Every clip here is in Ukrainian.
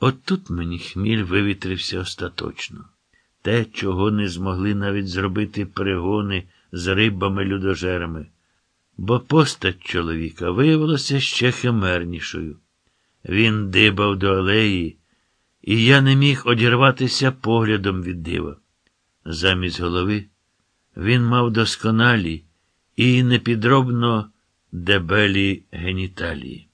От тут мені хміль вивітрився остаточно. Те, чого не змогли навіть зробити перегони з рибами-людожерами, бо постать чоловіка виявилася ще химернішою. Він дибав до алеї, і я не міг одірватися поглядом від дива. Замість голови він мав досконалі і непідробно дебелі геніталії,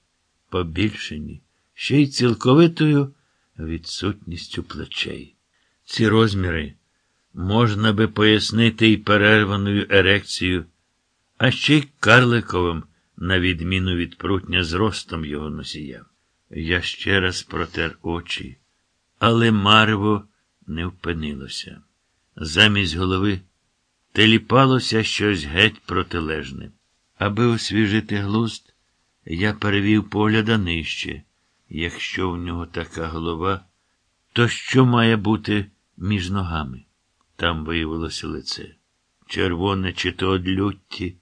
побільшені, ще й цілковитою відсутністю плечей. Ці розміри можна би пояснити і перерваною ерекцією, а ще й карликовим, на відміну від прутня зростом його носія. Я ще раз протер очі, але марво не впинилося. Замість голови теліпалося щось геть протилежне. Аби освіжити глузд, я перевів погляда нижче. Якщо в нього така голова, то що має бути між ногами? Там виявилося лице. Червоне, чи то од лютті,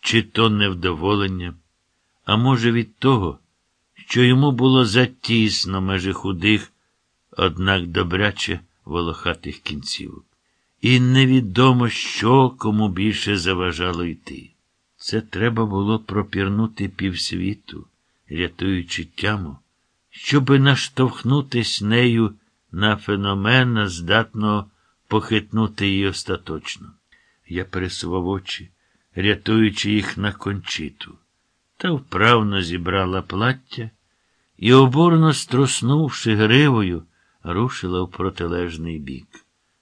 чи то невдоволення, а може, від того, що йому було затісно межі худих, однак добряче волохатих кінцівок. І невідомо, що кому більше заважало йти. Це треба було пропірнути півсвіту, рятуючи тяму, щоби наштовхнутись нею на феномена, здатного похитнути її остаточно. Я пересував очі, рятуючи їх на кончиту, та вправно зібрала плаття і, оборно струснувши гривою, рушила в протилежний бік.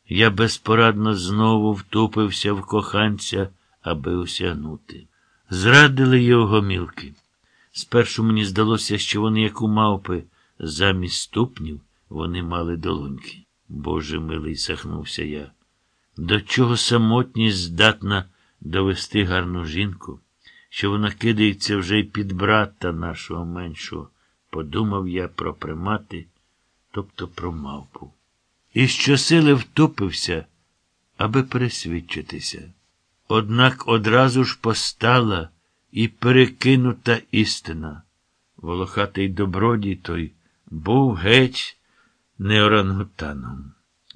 Я безпорадно знову втупився в коханця, аби осягнути. Зрадили його гомілки. Спершу мені здалося, що вони, як у мавпи, замість ступнів вони мали долоньки. Боже милий, сахнувся я. До чого самотність здатна довести гарну жінку, що вона кидається вже й під брата нашого меншого, подумав я про примати, тобто про мавпу. І щосили втупився, аби пересвідчитися. Однак одразу ж постала і перекинута істина. Волохатий добродій той був геть не орангутаном,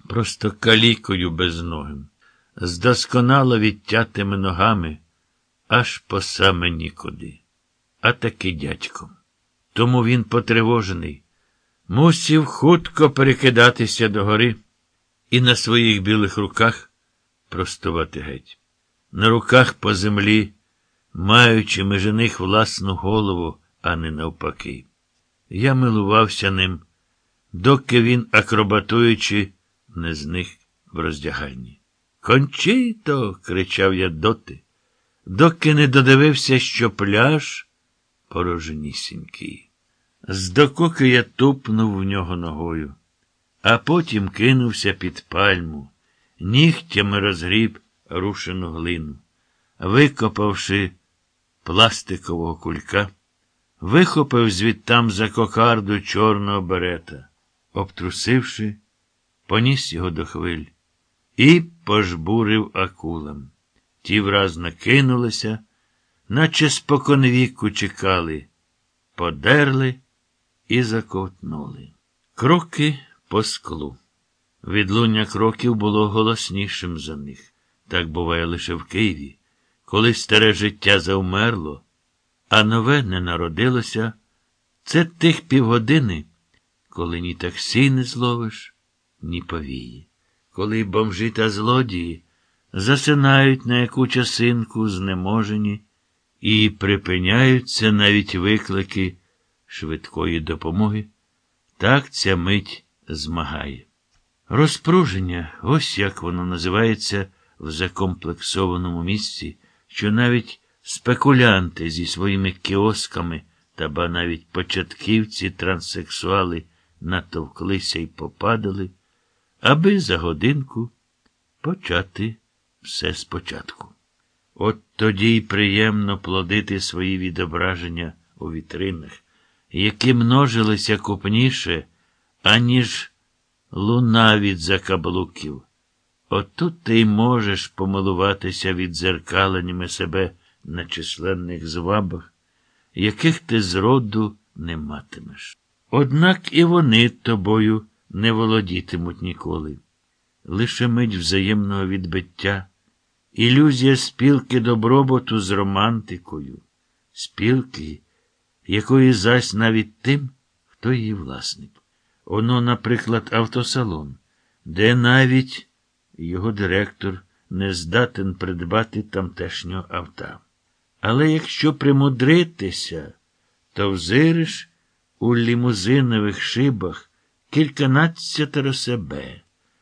просто калікою безногим, з досконало відтятими ногами, аж по саме нікуди. А таки дядьком. Тому він потривожений, мусів хутко перекидатися догори і на своїх білих руках простувати геть. На руках по землі, маючи межи них власну голову, а не навпаки. Я милувався ним, доки він, акробатуючи, не зник в роздягальні. Кончито. кричав я доти, доки не додивився, що пляж порожнісінький. Здококи я тупнув в нього ногою, а потім кинувся під пальму, нігтями розгріб рушену глину, викопавши пластикового кулька, вихопив звідтам за кокарду чорного берета, обтрусивши, поніс його до хвиль і пожбурив акулам. Ті враз накинулися, наче споконвіку чекали, подерли і заковтнули. Кроки по склу. Відлуння кроків було голоснішим за них. Так буває лише в Києві, коли старе життя завмерло, а нове не народилося. Це тих півгодини, коли ні таксі не зловиш, ні повії. Коли бомжі та злодії засинають на яку часинку знеможені і припиняються навіть виклики швидкої допомоги, так ця мить змагає. Розпруження, ось як воно називається в закомплексованому місці, що навіть спекулянти зі своїми кіосками та ба навіть початківці транссексуали натовклися і попадали, аби за годинку почати все спочатку. От тоді й приємно плодити свої відображення у вітринах, які множилися купніше, аніж луна від закаблуків. Отут ти й можеш помилуватися відзеркаленнями себе на численних звабах, яких ти зроду не матимеш. Однак і вони тобою не володітимуть ніколи. Лише мить взаємного відбиття, ілюзія спілки добробуту з романтикою, спілки, якої зась навіть тим, хто її власник. Оно, наприклад, автосалон, де навіть його директор не здатен придбати тамтешнього авта. Але якщо примудритися, то взириш у лімузинових шибах кільканадцятеро себе.